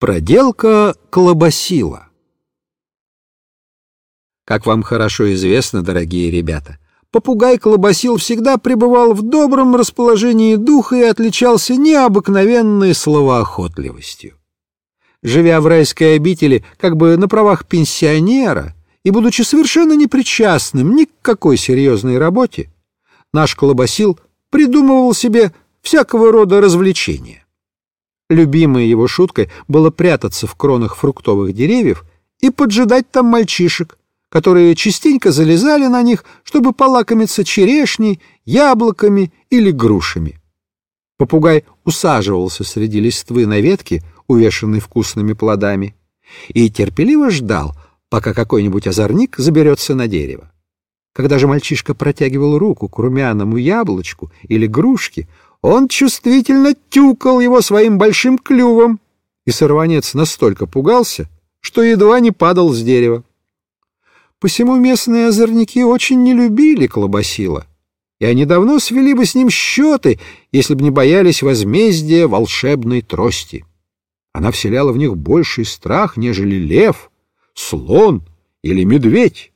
Проделка колобасила. Как вам хорошо известно, дорогие ребята, попугай колобасил всегда пребывал в добром расположении духа и отличался необыкновенной словоохотливостью. Живя в райской обители как бы на правах пенсионера и будучи совершенно непричастным ни к какой серьезной работе, наш колобасил придумывал себе всякого рода развлечения. Любимой его шуткой было прятаться в кронах фруктовых деревьев и поджидать там мальчишек, которые частенько залезали на них, чтобы полакомиться черешней, яблоками или грушами. Попугай усаживался среди листвы на ветке, увешанной вкусными плодами, и терпеливо ждал, пока какой-нибудь озорник заберется на дерево. Когда же мальчишка протягивал руку к румяному яблочку или грушке, он чувствительно тюкал его своим большим клювом, и сорванец настолько пугался, что едва не падал с дерева. Посему местные озорники очень не любили Колобасила, и они давно свели бы с ним счеты, если бы не боялись возмездия волшебной трости. Она вселяла в них больший страх, нежели лев, слон или медведь.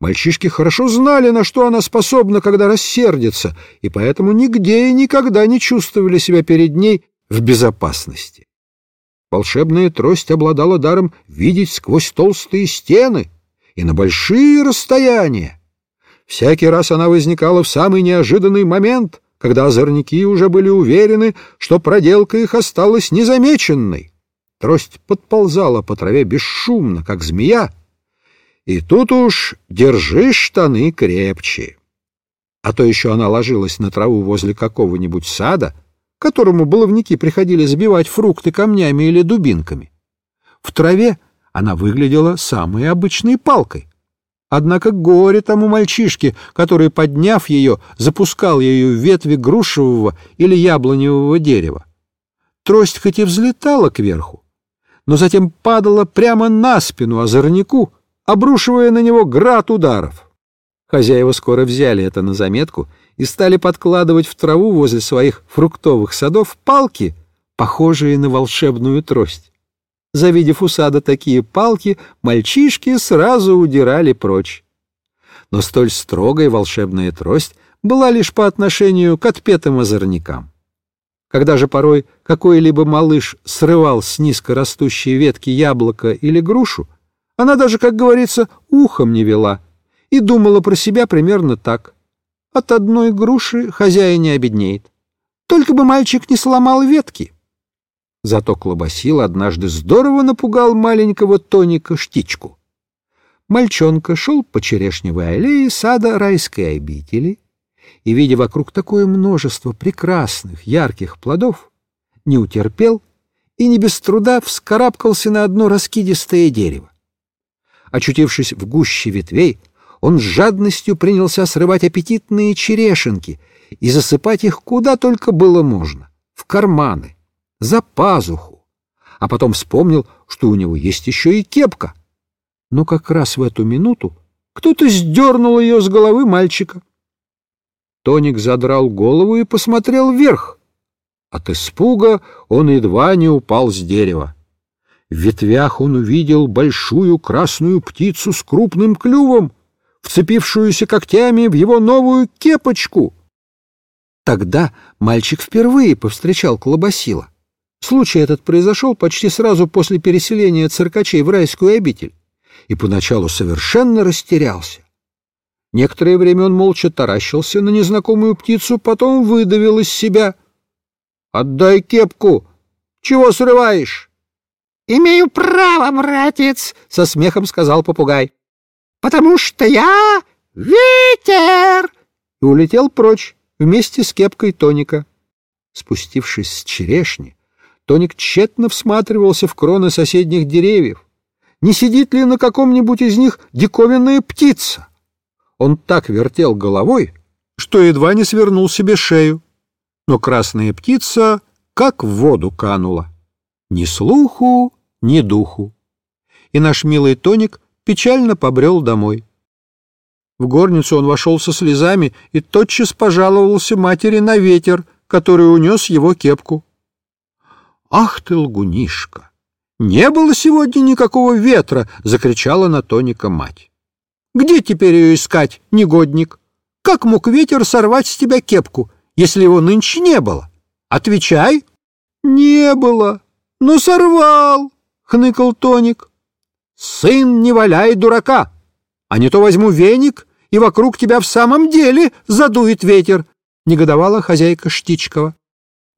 Мальчишки хорошо знали, на что она способна, когда рассердится, и поэтому нигде и никогда не чувствовали себя перед ней в безопасности. Волшебная трость обладала даром видеть сквозь толстые стены и на большие расстояния. Всякий раз она возникала в самый неожиданный момент, когда озорники уже были уверены, что проделка их осталась незамеченной. Трость подползала по траве бесшумно, как змея, и тут уж держи штаны крепче. А то еще она ложилась на траву возле какого-нибудь сада, которому баловники приходили забивать фрукты камнями или дубинками. В траве она выглядела самой обычной палкой. Однако горе тому мальчишке, который, подняв ее, запускал ее в ветви грушевого или яблоневого дерева. Трость хоть и взлетала кверху, но затем падала прямо на спину озорнику, обрушивая на него град ударов. Хозяева скоро взяли это на заметку и стали подкладывать в траву возле своих фруктовых садов палки, похожие на волшебную трость. Завидев у сада такие палки, мальчишки сразу удирали прочь. Но столь строгая волшебная трость была лишь по отношению к отпетым озорникам. Когда же порой какой-либо малыш срывал с низко растущей ветки яблоко или грушу, она даже, как говорится, ухом не вела и думала про себя примерно так. От одной груши хозяин не обеднеет. Только бы мальчик не сломал ветки. Зато Клобасил однажды здорово напугал маленького Тоника Штичку. Мальчонка шел по черешневой аллее сада райской обители и, видя вокруг такое множество прекрасных, ярких плодов, не утерпел и не без труда вскарабкался на одно раскидистое дерево. Очутившись в гуще ветвей, он с жадностью принялся срывать аппетитные черешенки и засыпать их куда только было можно — в карманы, за пазуху. А потом вспомнил, что у него есть еще и кепка. Но как раз в эту минуту кто-то сдернул ее с головы мальчика. Тоник задрал голову и посмотрел вверх. От испуга он едва не упал с дерева. В ветвях он увидел большую красную птицу с крупным клювом, вцепившуюся когтями в его новую кепочку. Тогда мальчик впервые повстречал Колобасила. Случай этот произошел почти сразу после переселения циркачей в райскую обитель, и поначалу совершенно растерялся. Некоторое время он молча таращился на незнакомую птицу, потом выдавил из себя. — Отдай кепку! Чего срываешь? «Имею право, братец!» — со смехом сказал попугай. «Потому что я ветер!» И улетел прочь вместе с кепкой Тоника. Спустившись с черешни, Тоник тщетно всматривался в кроны соседних деревьев. Не сидит ли на каком-нибудь из них диковинная птица? Он так вертел головой, что едва не свернул себе шею. Но красная птица как в воду канула. Ни слуху, ни духу. И наш милый Тоник печально побрел домой. В горницу он вошел со слезами и тотчас пожаловался матери на ветер, который унес его кепку. «Ах ты, лгунишка! «Не было сегодня никакого ветра!» — закричала на Тоника мать. «Где теперь ее искать, негодник? Как мог ветер сорвать с тебя кепку, если его нынче не было? Отвечай!» «Не было, но сорвал!» — хныкал Тоник. «Сын, не валяй дурака, а не то возьму веник, и вокруг тебя в самом деле задует ветер!» — негодовала хозяйка Штичкова.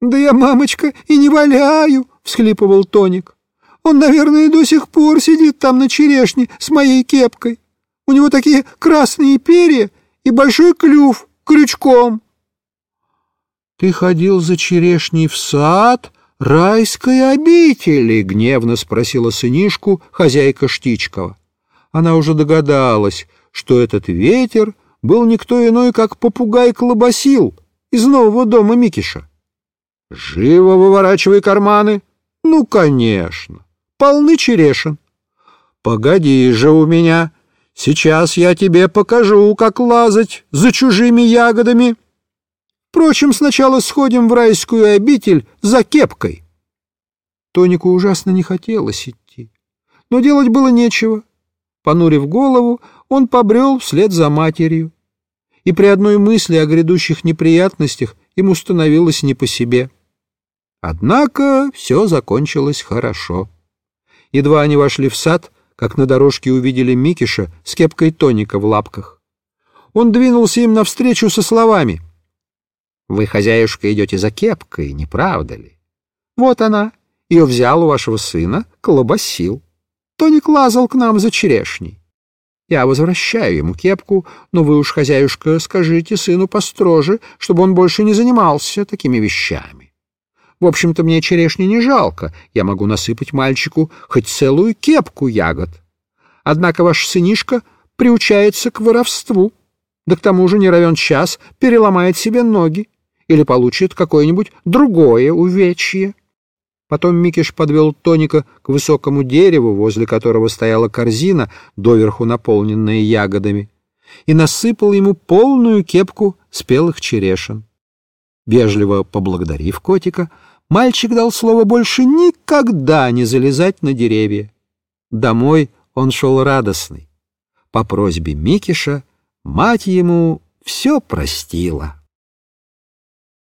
«Да я, мамочка, и не валяю!» — всхлипывал Тоник. Он, наверное, до сих пор сидит там на черешне с моей кепкой. У него такие красные перья и большой клюв крючком. — Ты ходил за черешней в сад райской обители? — гневно спросила сынишку хозяйка Штичкова. Она уже догадалась, что этот ветер был никто иной, как попугай-колобасил из нового дома Микиша. — Живо выворачивай карманы! — Ну, конечно! полны черешин. Погоди же у меня, сейчас я тебе покажу, как лазать за чужими ягодами. Впрочем, сначала сходим в райскую обитель за кепкой. Тонику ужасно не хотелось идти, но делать было нечего. Понурив голову, он побрел вслед за матерью. И при одной мысли о грядущих неприятностях ему становилось не по себе. Однако все закончилось хорошо. Едва они вошли в сад, как на дорожке увидели Микиша с кепкой тоника в лапках. Он двинулся им навстречу со словами. «Вы, хозяюшка, идете за кепкой, не правда ли? Вот она, ее взял у вашего сына, колобасил. Тоник лазал к нам за черешней. Я возвращаю ему кепку, но вы уж, хозяюшка, скажите сыну построже, чтобы он больше не занимался такими вещами. В общем-то, мне черешни не жалко, я могу насыпать мальчику хоть целую кепку ягод. Однако ваш сынишка приучается к воровству, да к тому же не равен час переломает себе ноги или получит какое-нибудь другое увечье. Потом Микиш подвел Тоника к высокому дереву, возле которого стояла корзина, доверху наполненная ягодами, и насыпал ему полную кепку спелых черешин. Вежливо поблагодарив котика, мальчик дал слово больше никогда не залезать на деревья. Домой он шел радостный. По просьбе Микиша мать ему все простила.